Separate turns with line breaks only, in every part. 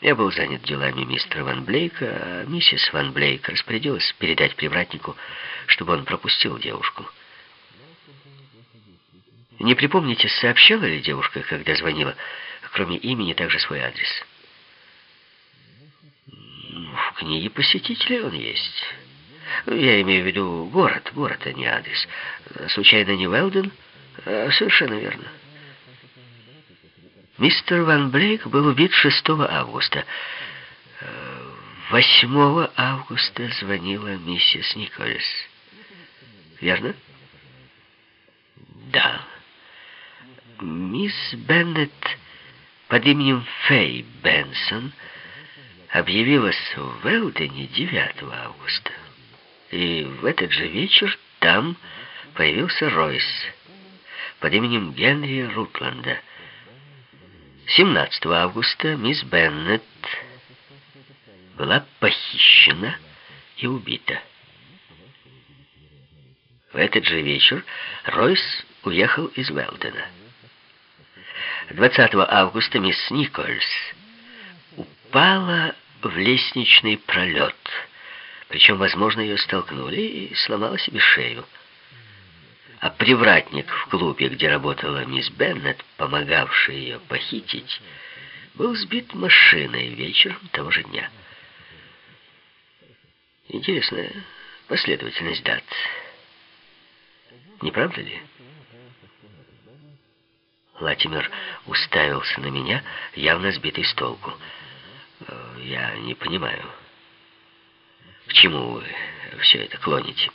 Я был занят делами мистера Ван Блейка, а миссис Ван Блейк распорядилась передать привратнику, чтобы он пропустил девушку. Не припомните, сообщала ли девушка, когда звонила, кроме имени, также свой адрес? В книге посетителей он есть. Я имею в виду город, город, а не адрес. Случайно не Велден? А, совершенно верно. Мистер Ван Блейк был убит 6 августа. 8 августа звонила миссис Николес. Верно? Да. Мисс Беннет под именем Фэй Бенсон объявилась в Велдене 9 августа. И в этот же вечер там появился Ройс под именем Генри Рутланда. 17 августа мисс Беннет была похищена и убита. В этот же вечер Ройс уехал из Велдена. 20 августа мисс Никольс упала в лестничный пролет. Причем, возможно, ее столкнули и сломала себе шею. А привратник в клубе, где работала мисс Беннет, помогавший ее похитить, был сбит машиной вечером того же дня. Интересная последовательность дат. Не правда ли? Латимер уставился на меня, явно сбитый с толку. Э, «Я не понимаю, к чему вы все это клоните?»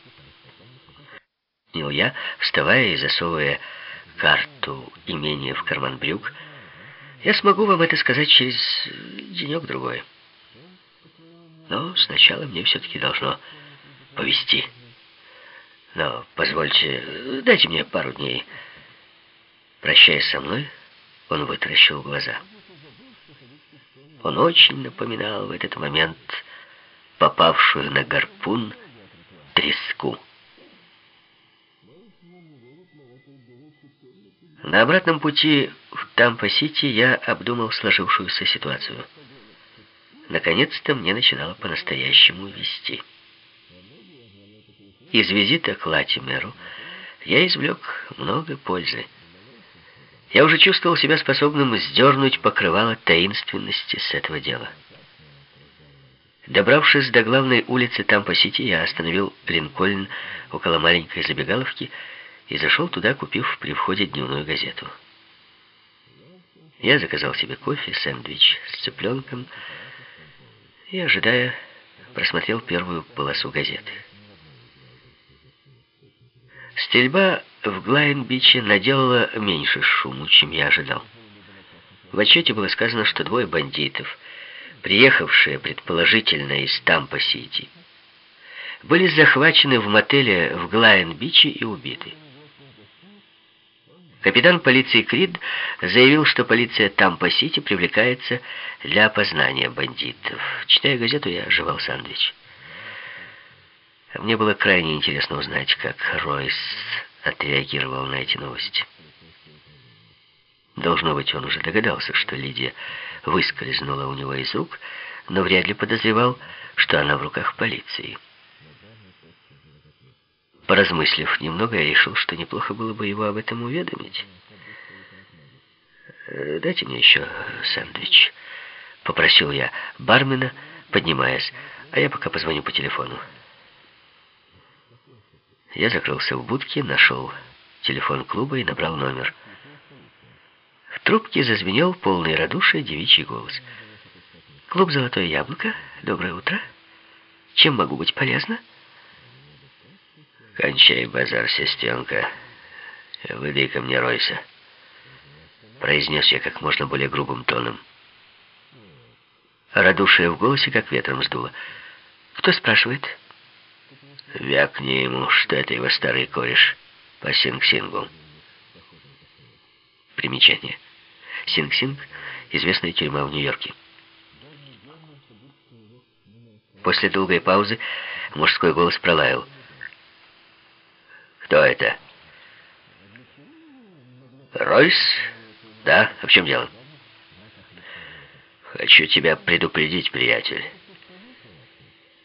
Нил я, вставая и засовывая карту имения в карман брюк. «Я смогу вам это сказать через денек-другой. Но сначала мне все-таки должно повести. Но позвольте, дайте мне пару дней». Прощаясь со мной, он вытаращил глаза. Он очень напоминал в этот момент попавшую на гарпун треску. На обратном пути в Тампа-Сити я обдумал сложившуюся ситуацию. Наконец-то мне начинало по-настоящему вести. Из визита к Латимеру я извлек много пользы. Я уже чувствовал себя способным сдернуть покрывало таинственности с этого дела. Добравшись до главной улицы Тампа-Сити, я остановил Линкольн около маленькой забегаловки и зашел туда, купив при входе дневную газету. Я заказал себе кофе, сэндвич с цыпленком и, ожидая, просмотрел первую полосу газеты. Стрельба в Глайн-Биче наделала меньше шуму, чем я ожидал. В отчете было сказано, что двое бандитов, приехавшие предположительно из Тампа-Сити, были захвачены в мотеле в Глайн-Биче и убиты. Капитан полиции Крид заявил, что полиция Тампа-Сити привлекается для опознания бандитов. Читая газету, я жевал сандвич. Мне было крайне интересно узнать, как Ройс отреагировал на эти новости. Должно быть, он уже догадался, что Лидия выскользнула у него из рук, но вряд ли подозревал, что она в руках полиции. Поразмыслив немного, я решил, что неплохо было бы его об этом уведомить. «Э, «Дайте мне еще сэндвич», — попросил я бармена, поднимаясь, а я пока позвоню по телефону. Я закрылся в будке, нашел телефон клуба и набрал номер. В трубке зазвенел полный радушия девичий голос. «Клуб «Золотое яблоко», доброе утро. Чем могу быть полезна?» «Кончай базар, сестренка. выдай ко мне Ройса», — произнес я как можно более грубым тоном. Радушие в голосе как ветром сдуло. «Кто спрашивает?» Вякни ему, что это его старый кореш по Синг-Сингу. Примечание. Синг-Синг — известная тюрьма в Нью-Йорке. После долгой паузы мужской голос пролаял. «Кто это?» «Ройс? Да? А в чем дело?» Хочу тебя предупредить, приятель.